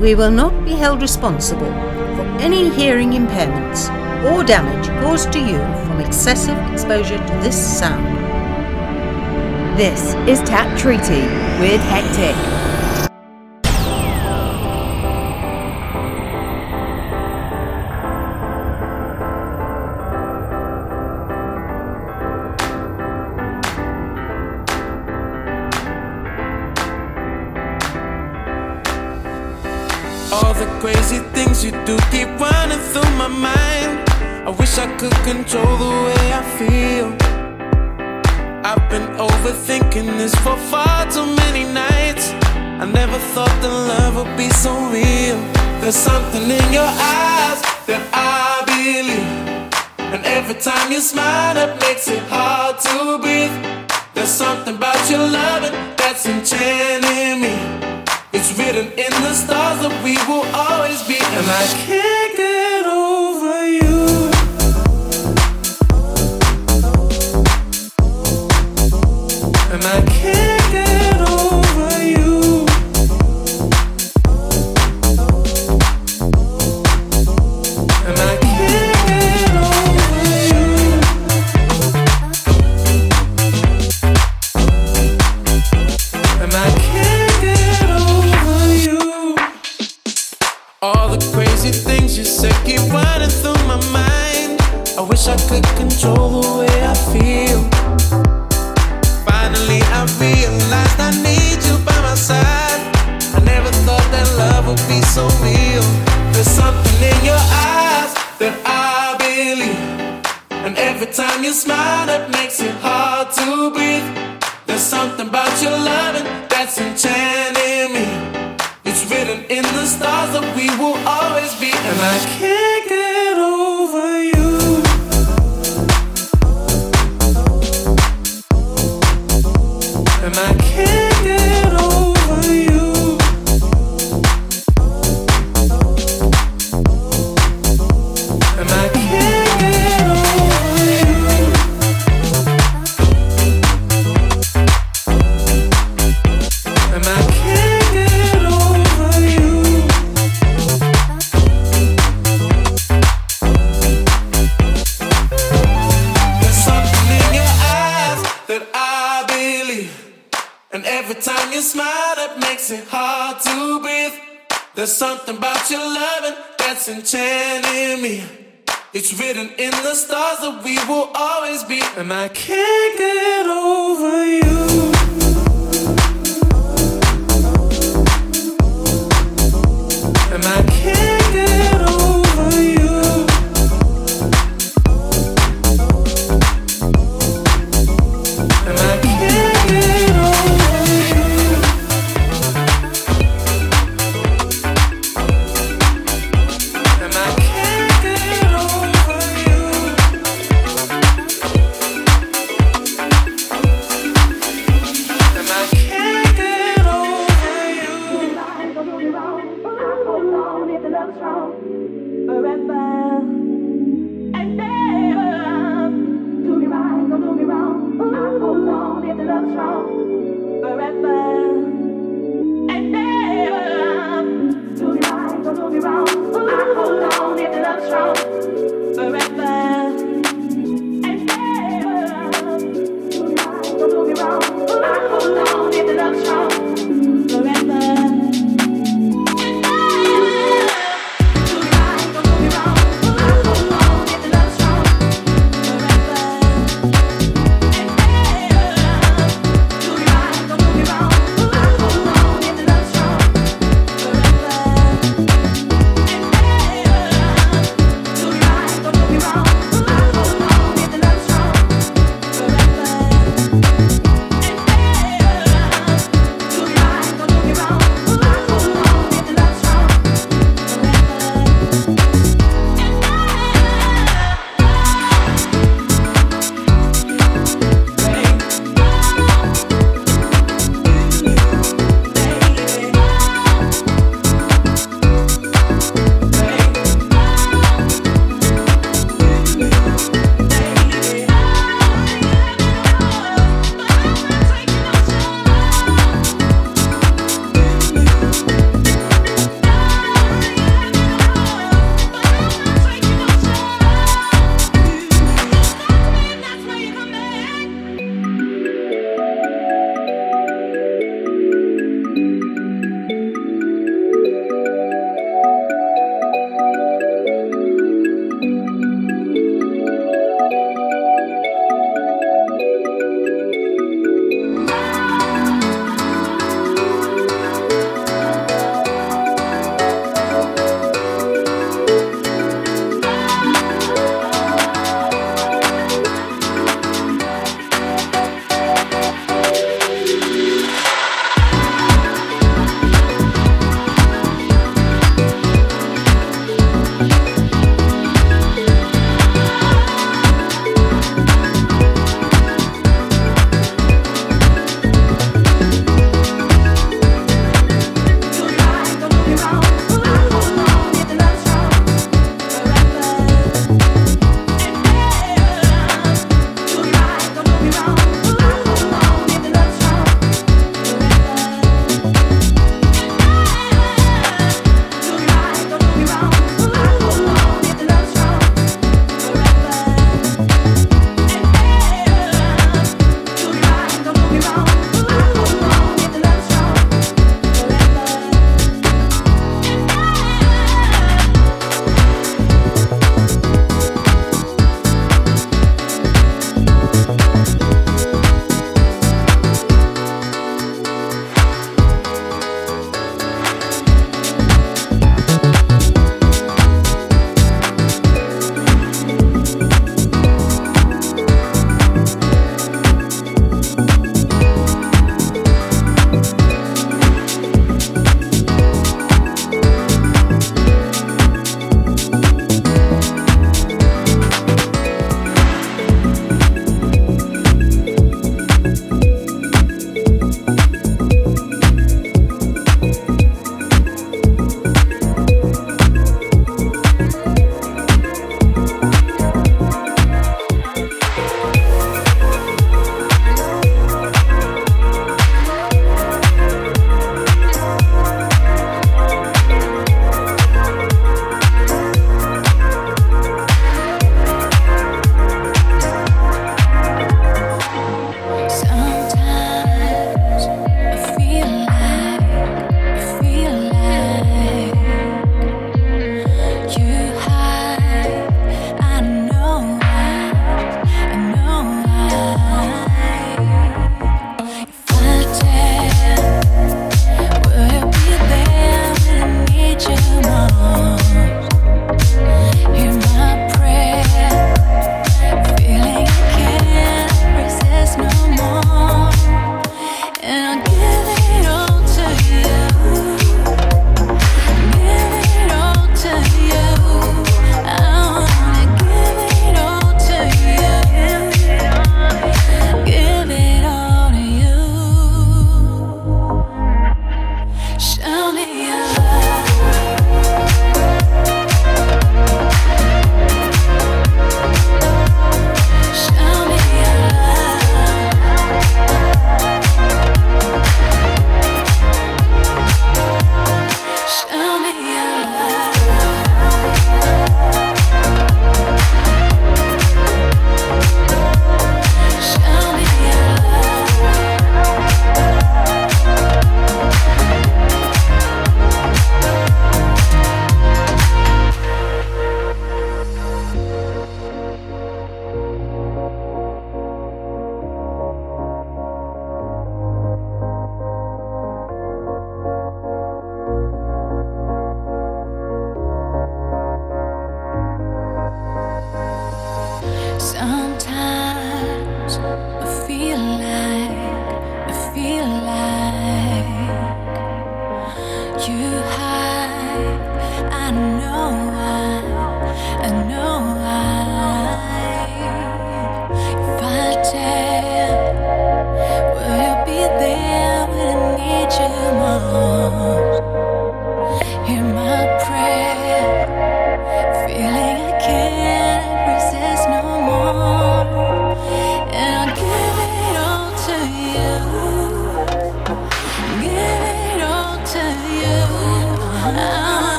we will not be held responsible for any hearing impairments or damage caused to you from excessive exposure to this sound. This is TAP Treaty with Hectic. time you smile that makes it hard to breathe. There's something about your loving that's enchanting me. It's written in the stars that we will always be, and I can't get over you. And I can't. There's something about your loving that's enchanting me. It's written in the stars that we will always be, and I can't get over you.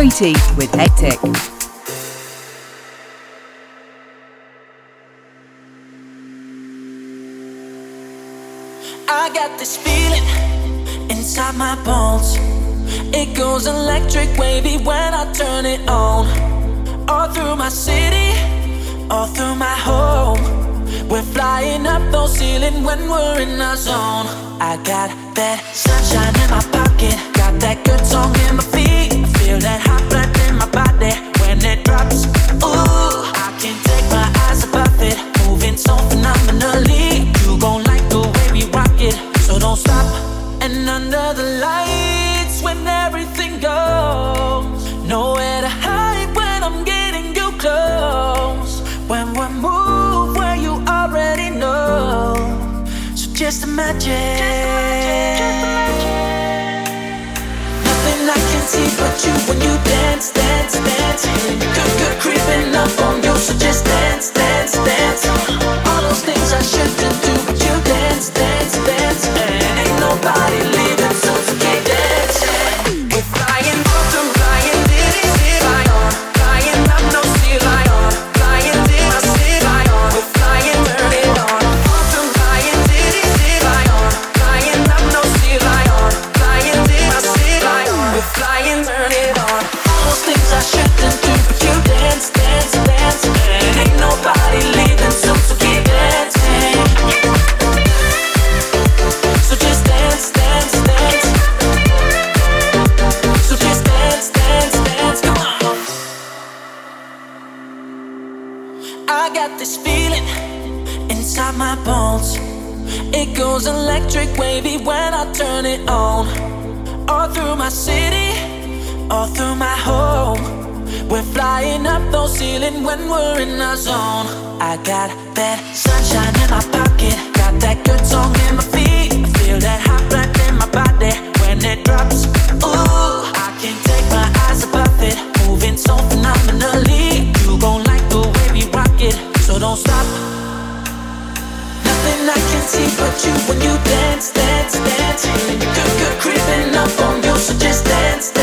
With Hectic. I got this feeling inside my bones. It goes electric wavy when I turn it on. All through my city, all through my home. We're flying up those ceilings when we're in our zone. I got move where you already know, so just imagine. Just imagine, just imagine see but you when you dance, dance, dance. Good, good creeping up on you, so just dance, dance, dance. All those things I shouldn't do, but you dance, dance, dance. And ain't nobody leaving, all through my home. We're flying up those ceiling when we're in our zone. I got that sunshine in my pocket, got that good song in my feet. I feel that hot blood in my body when it drops. Ooh, I can't take my eyes above it, moving so phenomenally. You gon' like the way we rock it, so don't stop. Nothing I can see but you when you dance, dance, dance. Feeling your good, good creeping up on you, so just dance. dance.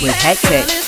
With Hectic.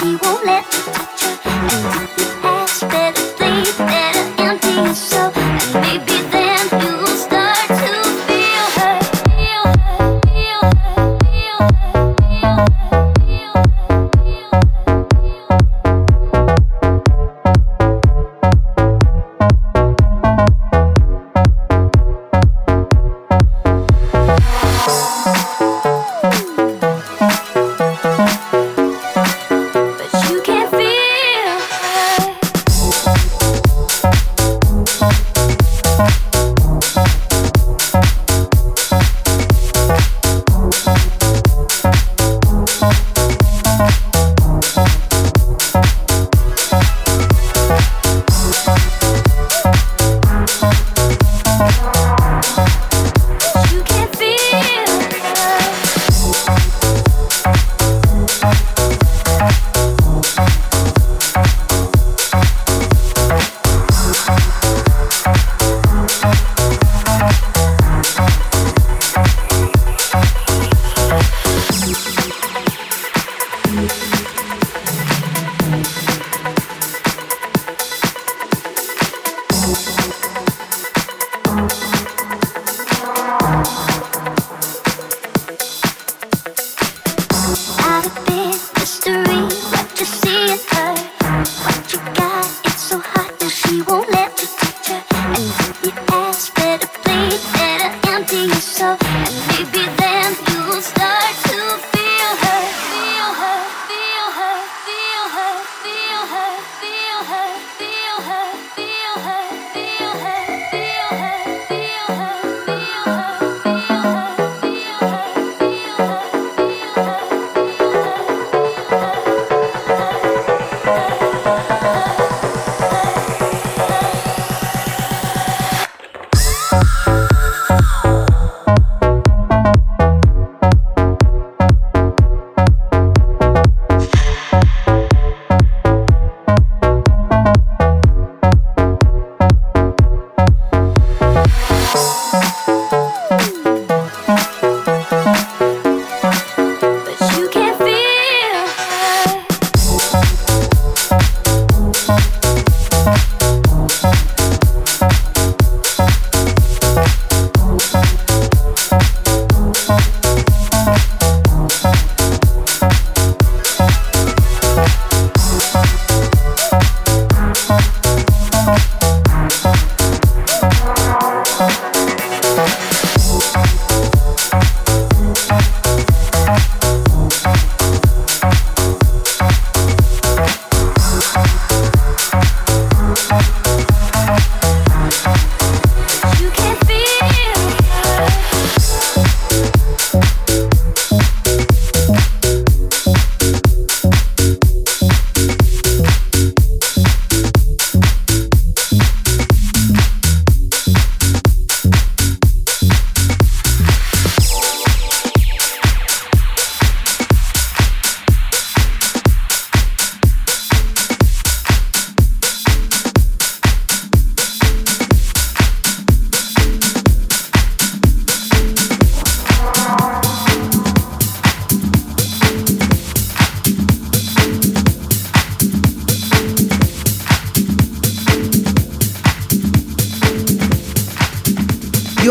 she won't let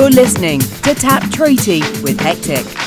listening to Tap Treaty with Hectic.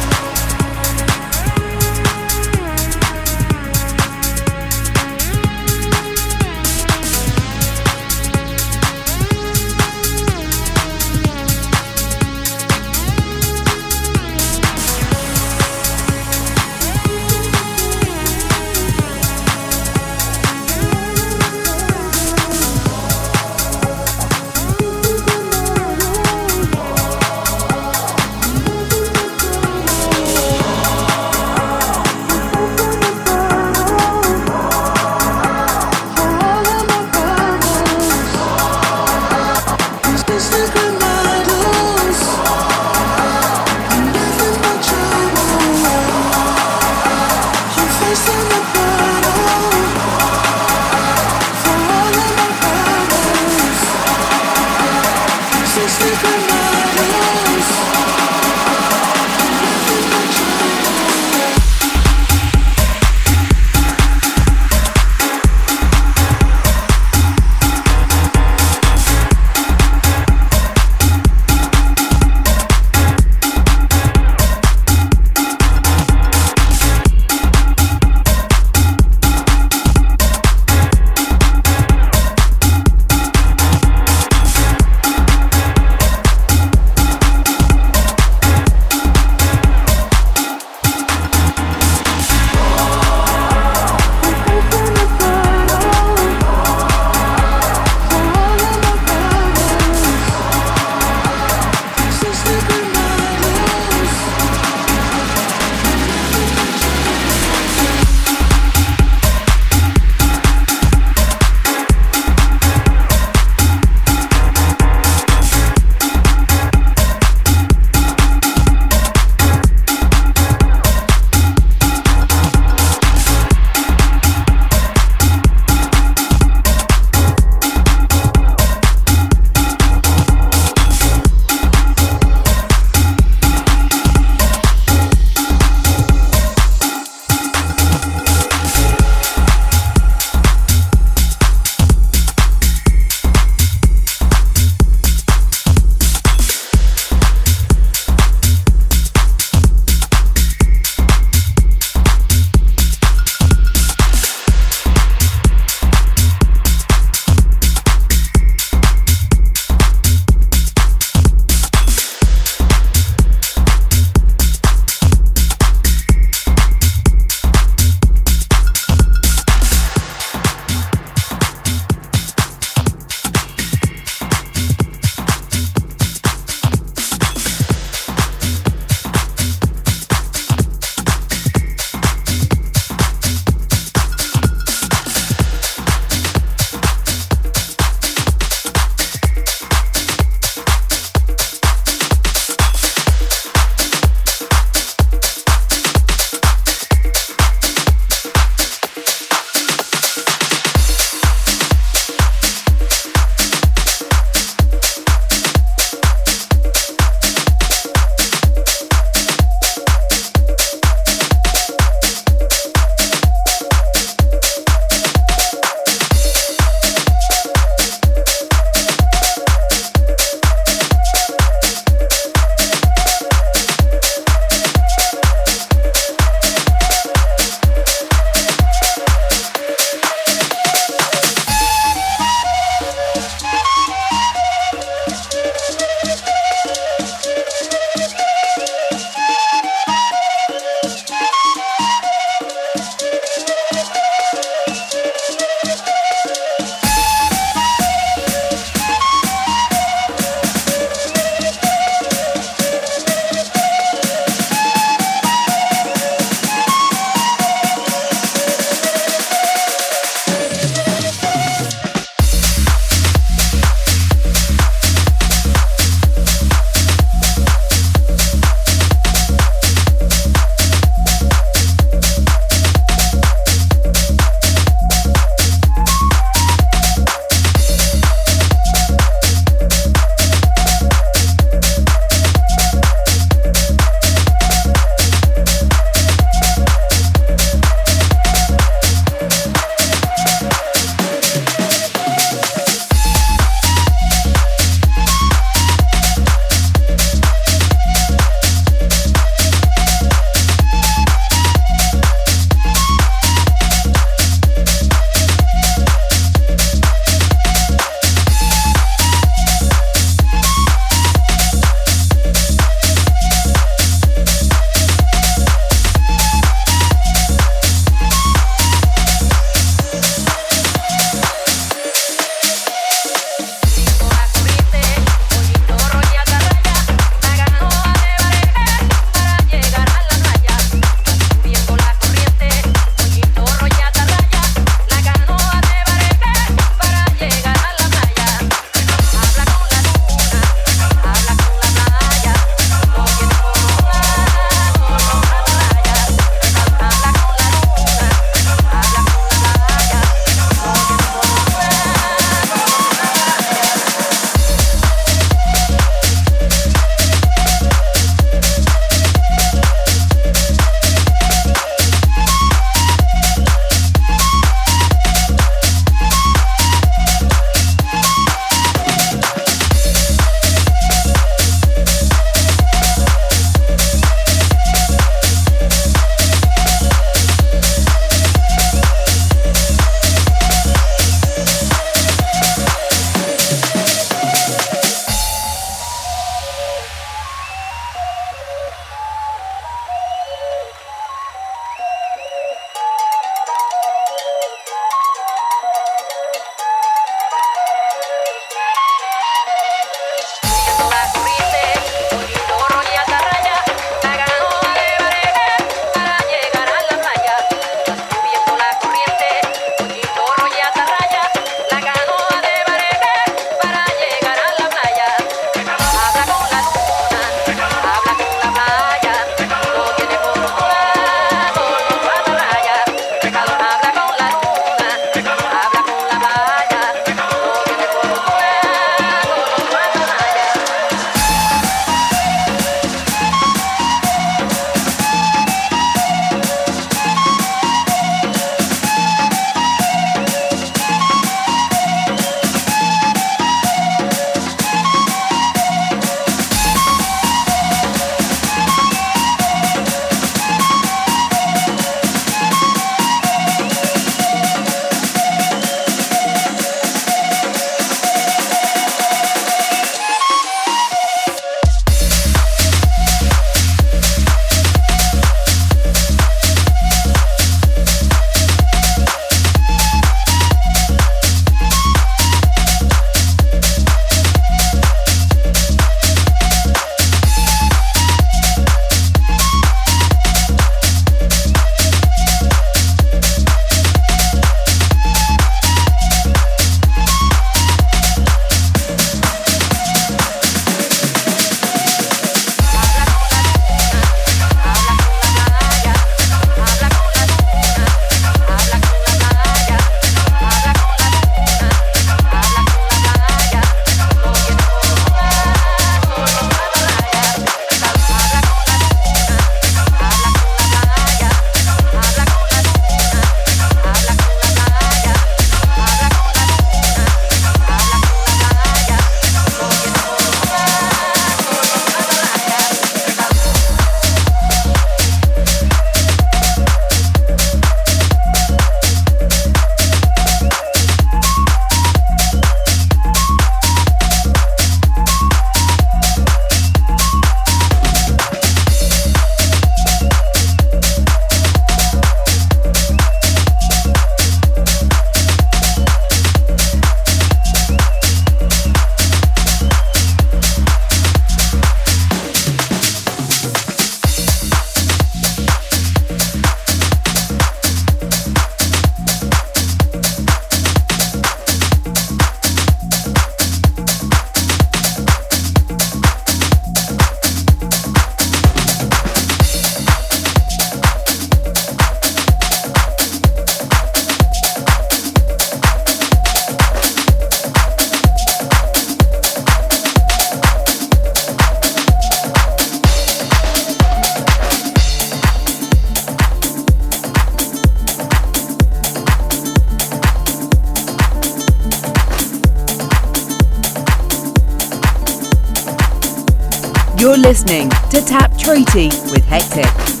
Listening to Tap Treaty with Hectic.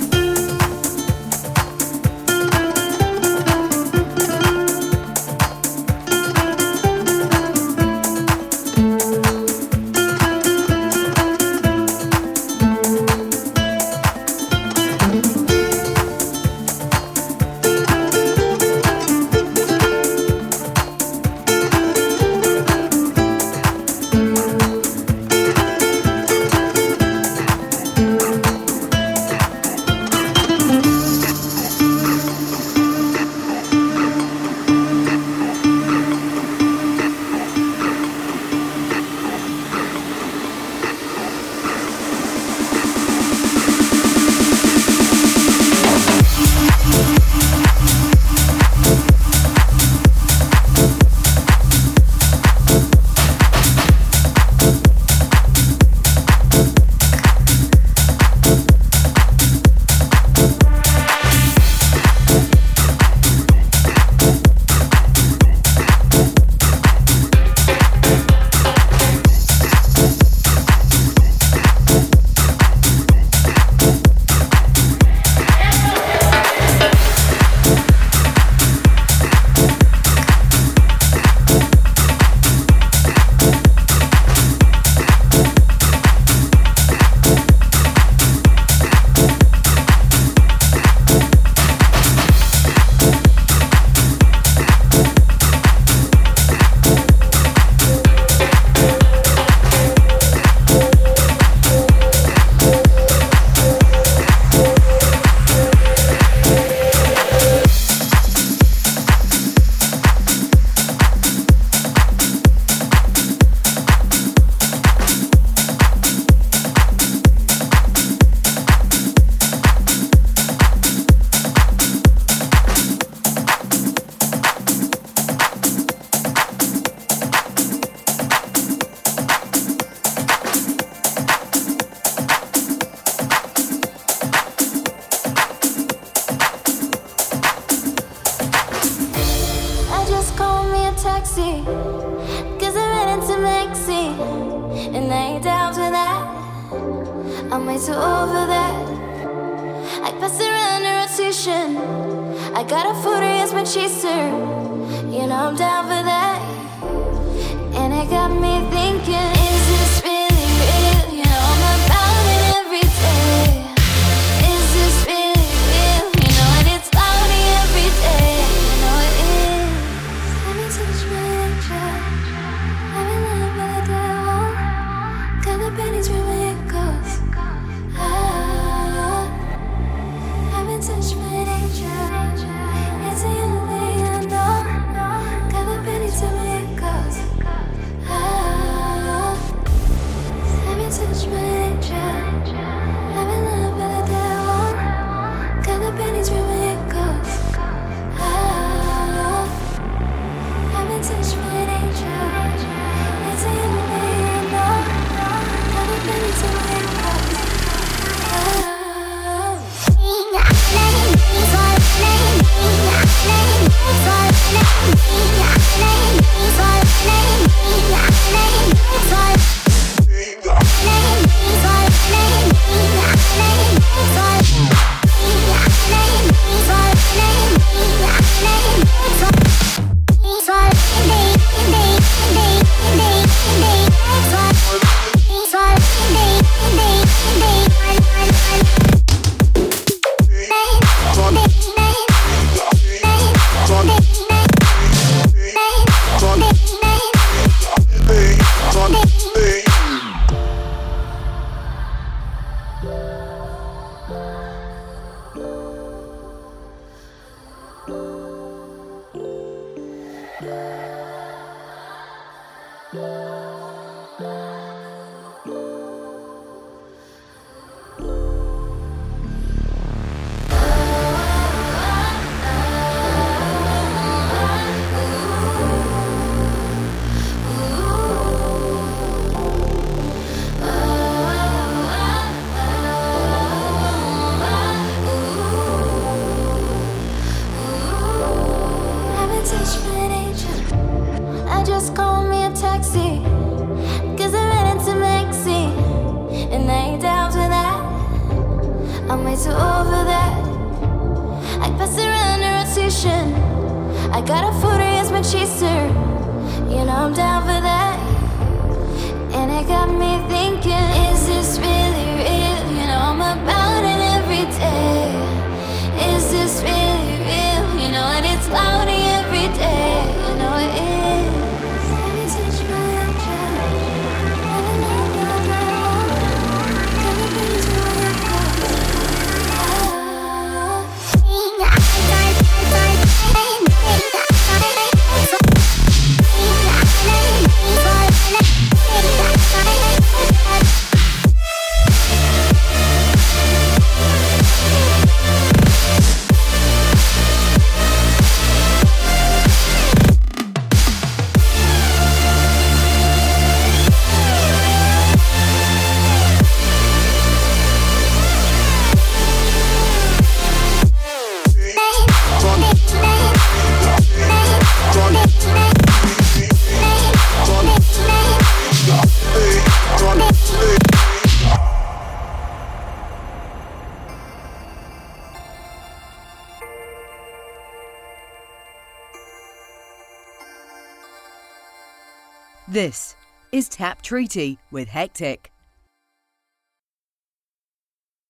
Tap Treaty with Hectic.